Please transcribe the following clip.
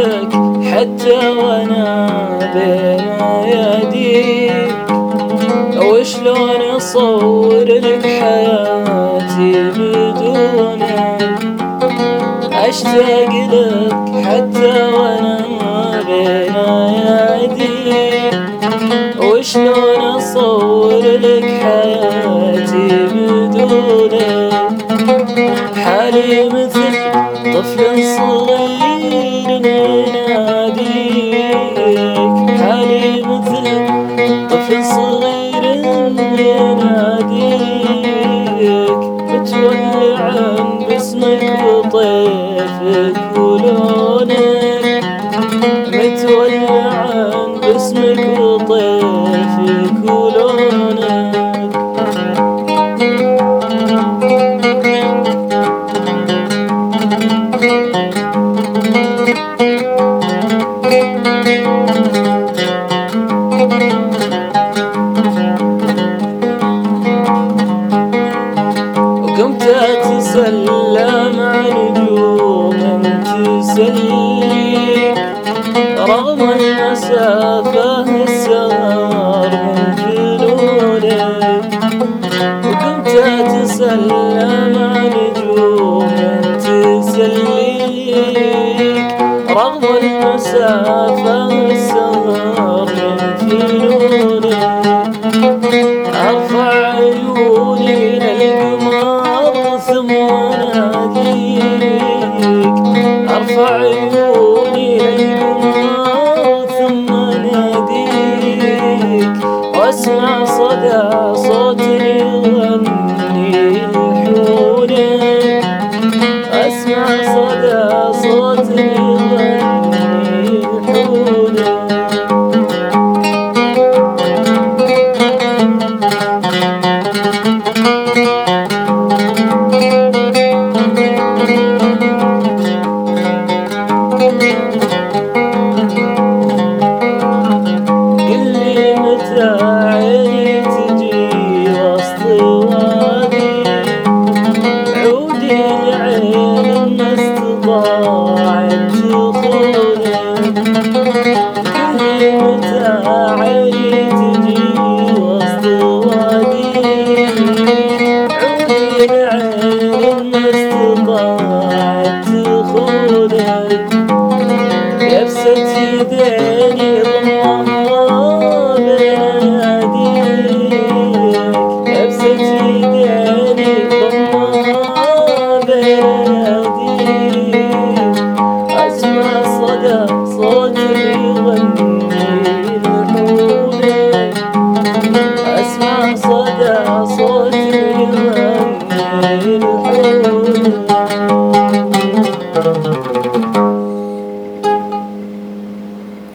بك حتى وأنا بين اياديك وشلون أصور لك حياتي بدونك؟ أشتاق لك حتى بدونك حالي مثل طفل صغير يناديك حالي مثل طفل صغير يناديك متولعا باسمك وطيفك ولونك متولعا باسمك تسليك رغم المسافة السهر من جنونك وقمت اتسلم عن نجوم تسليك رغم المسافة عيوني للقمر ثم أناديك وأسمع صدى صوت يبست يديني ضمها بين ايديك أسمع صدى صوت يغني لحونك اسمع صدى صوت يغني لحونك